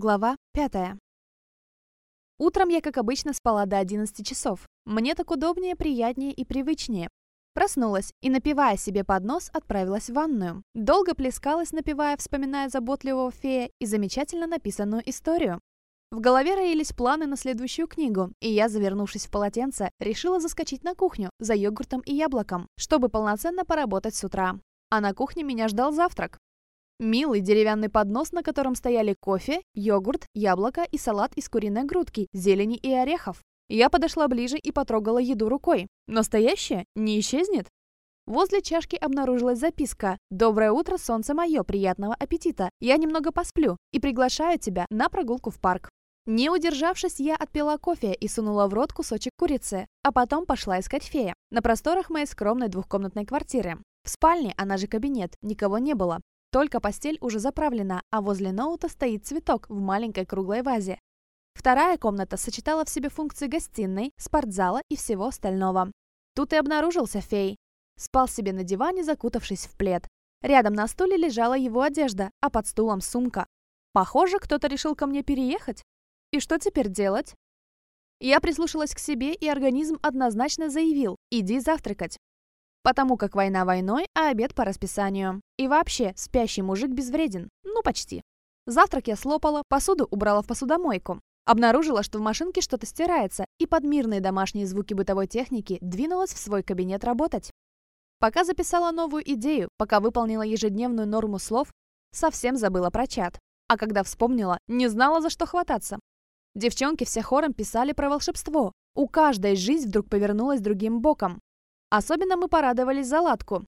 Глава 5. Утром я, как обычно, спала до 11 часов. Мне так удобнее, приятнее и привычнее. Проснулась и, напивая себе под нос, отправилась в ванную. Долго плескалась, напивая, вспоминая заботливого фея и замечательно написанную историю. В голове роились планы на следующую книгу, и я, завернувшись в полотенце, решила заскочить на кухню за йогуртом и яблоком, чтобы полноценно поработать с утра. А на кухне меня ждал завтрак. Милый деревянный поднос, на котором стояли кофе, йогурт, яблоко и салат из куриной грудки, зелени и орехов. Я подошла ближе и потрогала еду рукой. Настоящая? Не исчезнет? Возле чашки обнаружилась записка «Доброе утро, солнце мое, приятного аппетита. Я немного посплю и приглашаю тебя на прогулку в парк». Не удержавшись, я отпила кофе и сунула в рот кусочек курицы, а потом пошла искать фея на просторах моей скромной двухкомнатной квартиры. В спальне, она же кабинет, никого не было. Только постель уже заправлена, а возле ноута стоит цветок в маленькой круглой вазе. Вторая комната сочетала в себе функции гостиной, спортзала и всего остального. Тут и обнаружился фей. Спал себе на диване, закутавшись в плед. Рядом на стуле лежала его одежда, а под стулом сумка. Похоже, кто-то решил ко мне переехать. И что теперь делать? Я прислушалась к себе, и организм однозначно заявил «иди завтракать» потому как война войной, а обед по расписанию. И вообще, спящий мужик безвреден. Ну, почти. Завтрак я слопала, посуду убрала в посудомойку. Обнаружила, что в машинке что-то стирается, и под мирные домашние звуки бытовой техники двинулась в свой кабинет работать. Пока записала новую идею, пока выполнила ежедневную норму слов, совсем забыла про чат. А когда вспомнила, не знала, за что хвататься. Девчонки все хором писали про волшебство. У каждой жизнь вдруг повернулась другим боком. Особенно мы порадовались за Латку.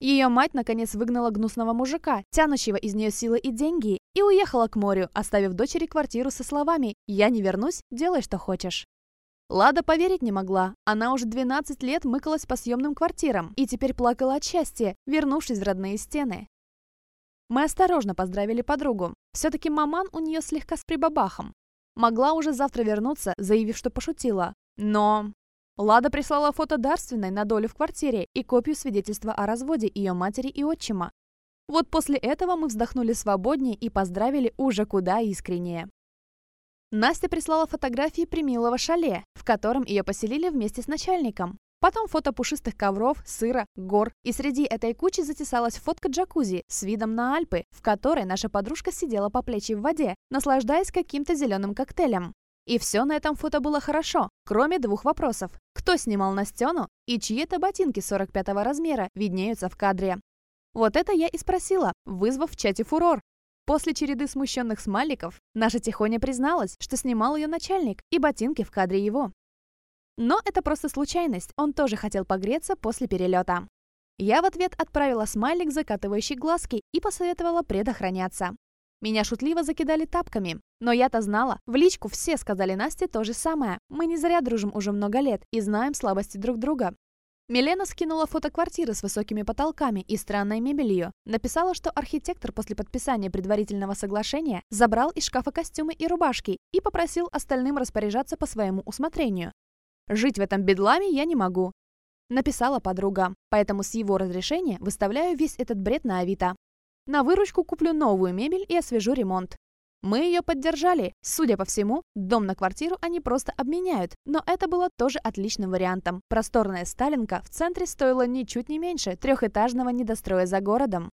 Ее мать наконец выгнала гнусного мужика, тянущего из нее силы и деньги, и уехала к морю, оставив дочери квартиру со словами «Я не вернусь, делай, что хочешь». Лада поверить не могла. Она уже 12 лет мыкалась по съемным квартирам и теперь плакала от счастья, вернувшись в родные стены. Мы осторожно поздравили подругу. Все-таки маман у нее слегка с прибабахом. Могла уже завтра вернуться, заявив, что пошутила. Но Лада прислала фото дарственной на долю в квартире и копию свидетельства о разводе ее матери и отчима. Вот после этого мы вздохнули свободнее и поздравили уже куда искреннее. Настя прислала фотографии примилого шале, в котором ее поселили вместе с начальником. Потом фото пушистых ковров, сыра, гор. И среди этой кучи затесалась фотка джакузи с видом на Альпы, в которой наша подружка сидела по плечи в воде, наслаждаясь каким-то зеленым коктейлем. И все на этом фото было хорошо, кроме двух вопросов. Кто снимал Настену и чьи это ботинки 45 размера виднеются в кадре? Вот это я и спросила, вызвав в чате фурор. После череды смущенных смайликов, наша Тихоня призналась, что снимал ее начальник, и ботинки в кадре его. Но это просто случайность, он тоже хотел погреться после перелета. Я в ответ отправила смайлик, закатывающий глазки, и посоветовала предохраняться. Меня шутливо закидали тапками. Но я-то знала. В личку все сказали Насте то же самое. Мы не зря дружим уже много лет и знаем слабости друг друга. Милена скинула фото квартиры с высокими потолками и странной мебелью. Написала, что архитектор после подписания предварительного соглашения забрал из шкафа костюмы и рубашки и попросил остальным распоряжаться по своему усмотрению. «Жить в этом бедламе я не могу», — написала подруга. «Поэтому с его разрешения выставляю весь этот бред на Авито. На выручку куплю новую мебель и освежу ремонт. Мы ее поддержали. Судя по всему, дом на квартиру они просто обменяют, но это было тоже отличным вариантом. Просторная Сталинка в центре стоила ничуть не меньше трехэтажного недостроя за городом.